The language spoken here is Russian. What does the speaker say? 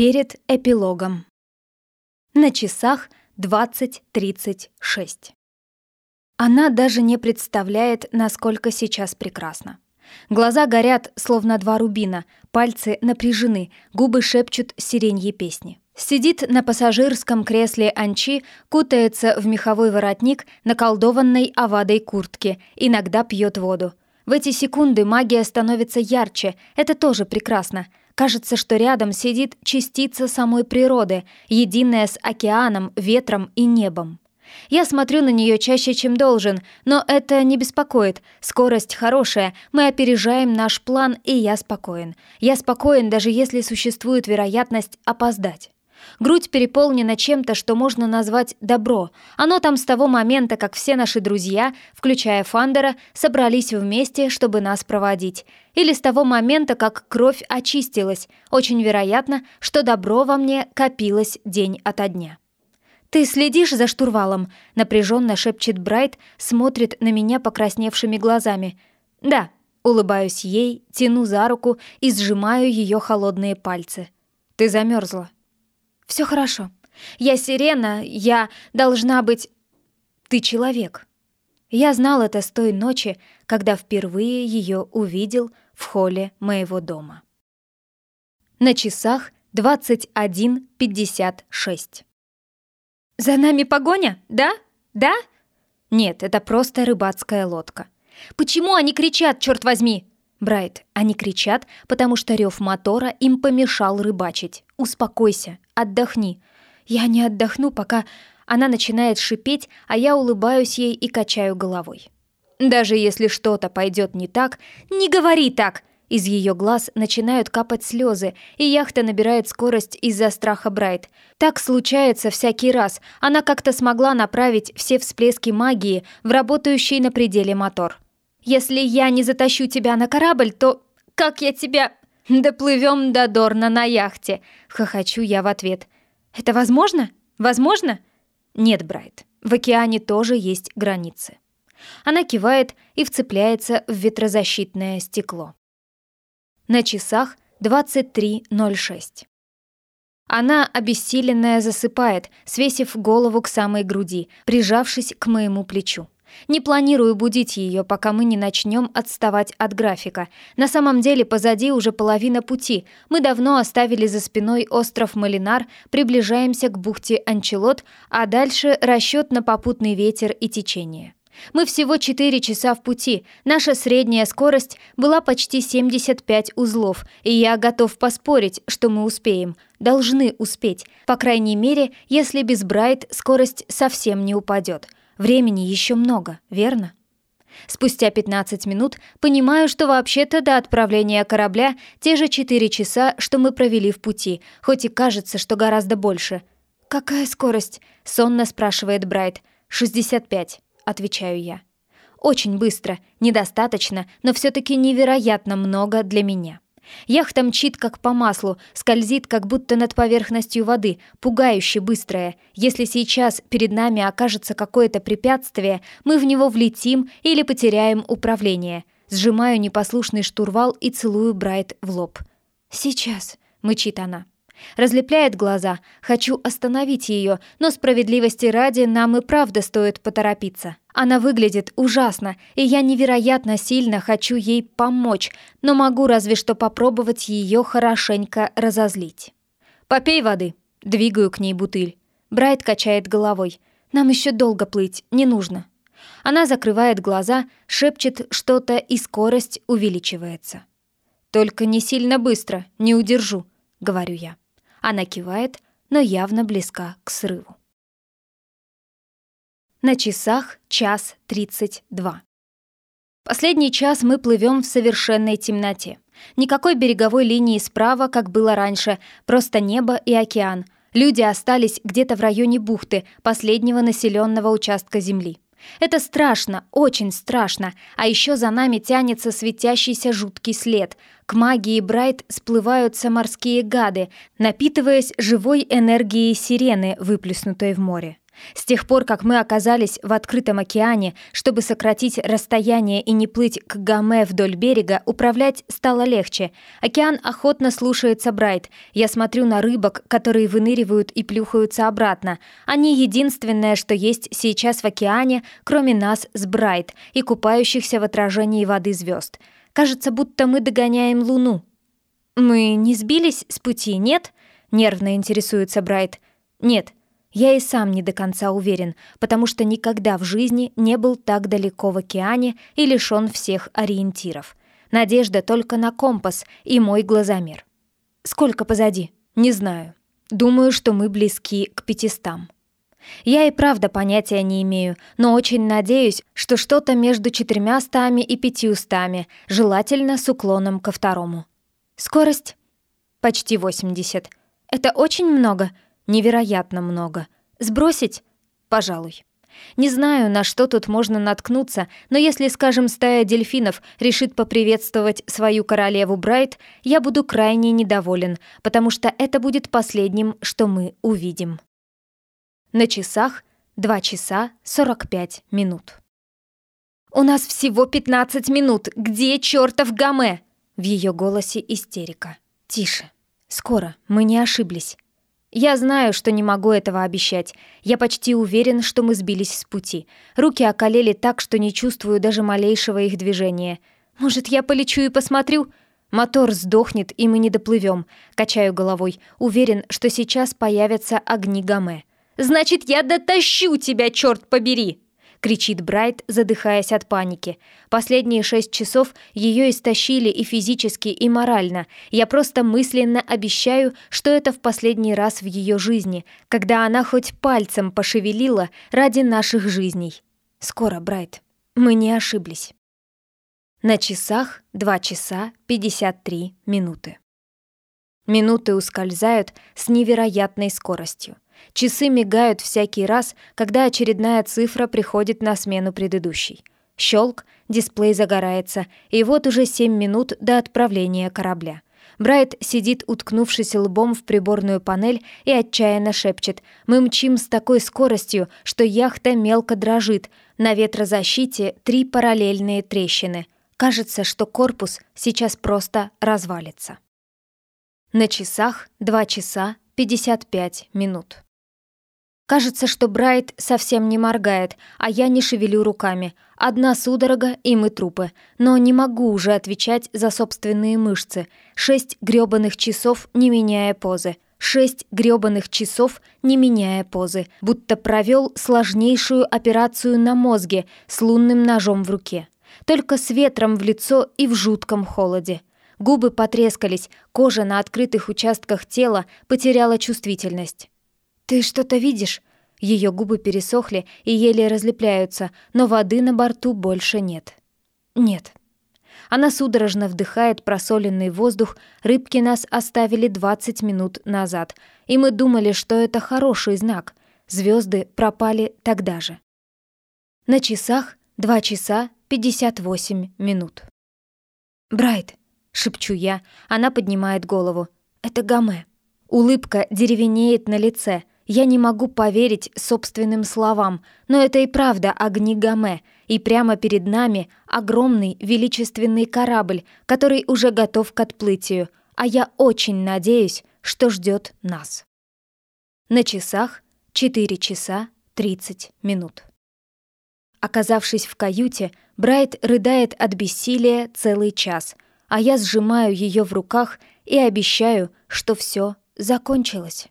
Перед эпилогом. На часах 20.36. Она даже не представляет, насколько сейчас прекрасно. Глаза горят, словно два рубина, пальцы напряжены, губы шепчут сиреньи песни. Сидит на пассажирском кресле Анчи, кутается в меховой воротник наколдованной овадой куртки, иногда пьет воду. В эти секунды магия становится ярче, это тоже прекрасно. Кажется, что рядом сидит частица самой природы, единая с океаном, ветром и небом. Я смотрю на нее чаще, чем должен, но это не беспокоит. Скорость хорошая, мы опережаем наш план, и я спокоен. Я спокоен, даже если существует вероятность опоздать. Грудь переполнена чем-то, что можно назвать добро. Оно там с того момента, как все наши друзья, включая Фандера, собрались вместе, чтобы нас проводить. Или с того момента, как кровь очистилась. Очень вероятно, что добро во мне копилось день ото дня. «Ты следишь за штурвалом?» — напряженно шепчет Брайт, смотрит на меня покрасневшими глазами. «Да», — улыбаюсь ей, тяну за руку и сжимаю ее холодные пальцы. «Ты замерзла. Все хорошо. Я сирена, я должна быть... Ты человек. Я знал это с той ночи, когда впервые ее увидел в холле моего дома. На часах 21.56. «За нами погоня, да? Да?» «Нет, это просто рыбацкая лодка». «Почему они кричат, черт возьми?» «Брайт, они кричат, потому что рев мотора им помешал рыбачить. Успокойся, отдохни. Я не отдохну, пока она начинает шипеть, а я улыбаюсь ей и качаю головой. Даже если что-то пойдет не так, не говори так! Из ее глаз начинают капать слезы, и яхта набирает скорость из-за страха Брайт. Так случается всякий раз. Она как-то смогла направить все всплески магии в работающий на пределе мотор. Если я не затащу тебя на корабль, то как я тебя... Доплывем до Дорна на яхте!» Хохочу я в ответ. «Это возможно? Возможно?» «Нет, Брайт, в океане тоже есть границы». Она кивает и вцепляется в ветрозащитное стекло. На часах 23.06. Она, обессиленная, засыпает, свесив голову к самой груди, прижавшись к моему плечу. Не планирую будить ее, пока мы не начнем отставать от графика. На самом деле позади уже половина пути. Мы давно оставили за спиной остров Малинар, приближаемся к бухте Анчелот, а дальше расчет на попутный ветер и течение. Мы всего 4 часа в пути. Наша средняя скорость была почти 75 узлов, и я готов поспорить, что мы успеем. Должны успеть. По крайней мере, если без Брайт скорость совсем не упадет. Времени еще много, верно? Спустя 15 минут понимаю, что вообще-то до отправления корабля те же 4 часа, что мы провели в пути, хоть и кажется, что гораздо больше. «Какая скорость?» — сонно спрашивает Брайт. «65», — отвечаю я. «Очень быстро, недостаточно, но все таки невероятно много для меня». Яхта мчит как по маслу, скользит как будто над поверхностью воды, пугающе быстрая. Если сейчас перед нами окажется какое-то препятствие, мы в него влетим или потеряем управление. Сжимаю непослушный штурвал и целую Брайт в лоб. «Сейчас», — мычит она. Разлепляет глаза. Хочу остановить ее, но справедливости ради нам и правда стоит поторопиться. Она выглядит ужасно, и я невероятно сильно хочу ей помочь, но могу разве что попробовать ее хорошенько разозлить. «Попей воды», — двигаю к ней бутыль. Брайт качает головой. «Нам еще долго плыть, не нужно». Она закрывает глаза, шепчет что-то, и скорость увеличивается. «Только не сильно быстро, не удержу», — говорю я. Она кивает, но явно близка к срыву. На часах час тридцать два. Последний час мы плывем в совершенной темноте. Никакой береговой линии справа, как было раньше, просто небо и океан. Люди остались где-то в районе бухты, последнего населенного участка земли. Это страшно, очень страшно, а еще за нами тянется светящийся жуткий след. К магии Брайт сплываются морские гады, напитываясь живой энергией сирены, выплеснутой в море. С тех пор, как мы оказались в открытом океане, чтобы сократить расстояние и не плыть к Гаме вдоль берега, управлять стало легче. Океан охотно слушается Брайт. Я смотрю на рыбок, которые выныривают и плюхаются обратно. Они единственное, что есть сейчас в океане, кроме нас с Брайт и купающихся в отражении воды звезд. Кажется, будто мы догоняем Луну. «Мы не сбились с пути, нет?» — нервно интересуется Брайт. «Нет», я и сам не до конца уверен, потому что никогда в жизни не был так далеко в океане и лишён всех ориентиров. Надежда только на компас и мой глазомер. Сколько позади? Не знаю. Думаю, что мы близки к пятистам. Я и правда понятия не имею, но очень надеюсь, что что-то между четырьмя стами и пятиустами, желательно с уклоном ко второму. Скорость? Почти 80. Это очень много — Невероятно много. Сбросить? Пожалуй. Не знаю, на что тут можно наткнуться, но если, скажем, стая дельфинов решит поприветствовать свою королеву Брайт, я буду крайне недоволен, потому что это будет последним, что мы увидим. На часах 2 часа 45 минут. «У нас всего 15 минут! Где чертов Гаме?» В ее голосе истерика. «Тише. Скоро. Мы не ошиблись. Я знаю, что не могу этого обещать. Я почти уверен, что мы сбились с пути. Руки околели так, что не чувствую даже малейшего их движения. Может, я полечу и посмотрю? Мотор сдохнет, и мы не доплывем. Качаю головой. Уверен, что сейчас появятся огни Гаме. «Значит, я дотащу тебя, черт побери!» — кричит Брайт, задыхаясь от паники. Последние шесть часов ее истощили и физически, и морально. Я просто мысленно обещаю, что это в последний раз в ее жизни, когда она хоть пальцем пошевелила ради наших жизней. Скоро, Брайт. Мы не ошиблись. На часах 2 часа 53 минуты. Минуты ускользают с невероятной скоростью. Часы мигают всякий раз, когда очередная цифра приходит на смену предыдущей. Щелк, дисплей загорается, и вот уже семь минут до отправления корабля. Брайт сидит, уткнувшись лбом в приборную панель, и отчаянно шепчет. «Мы мчим с такой скоростью, что яхта мелко дрожит. На ветрозащите три параллельные трещины. Кажется, что корпус сейчас просто развалится». На часах 2 часа 55 минут. Кажется, что Брайт совсем не моргает, а я не шевелю руками. Одна судорога, и мы трупы. Но не могу уже отвечать за собственные мышцы. Шесть грёбаных часов, не меняя позы. Шесть грёбаных часов, не меняя позы. Будто провел сложнейшую операцию на мозге с лунным ножом в руке. Только с ветром в лицо и в жутком холоде. Губы потрескались, кожа на открытых участках тела потеряла чувствительность. «Ты что-то видишь?» Ее губы пересохли и еле разлепляются, но воды на борту больше нет. «Нет». Она судорожно вдыхает просоленный воздух, рыбки нас оставили 20 минут назад, и мы думали, что это хороший знак. Звезды пропали тогда же. На часах 2 часа 58 минут. «Брайт», — шепчу я, она поднимает голову. «Это Гаме». Улыбка деревенеет на лице — я не могу поверить собственным словам, но это и правда огни Гаме, и прямо перед нами огромный величественный корабль, который уже готов к отплытию, а я очень надеюсь, что ждет нас. На часах 4 часа 30 минут. Оказавшись в каюте, Брайт рыдает от бессилия целый час, а я сжимаю ее в руках и обещаю, что все закончилось.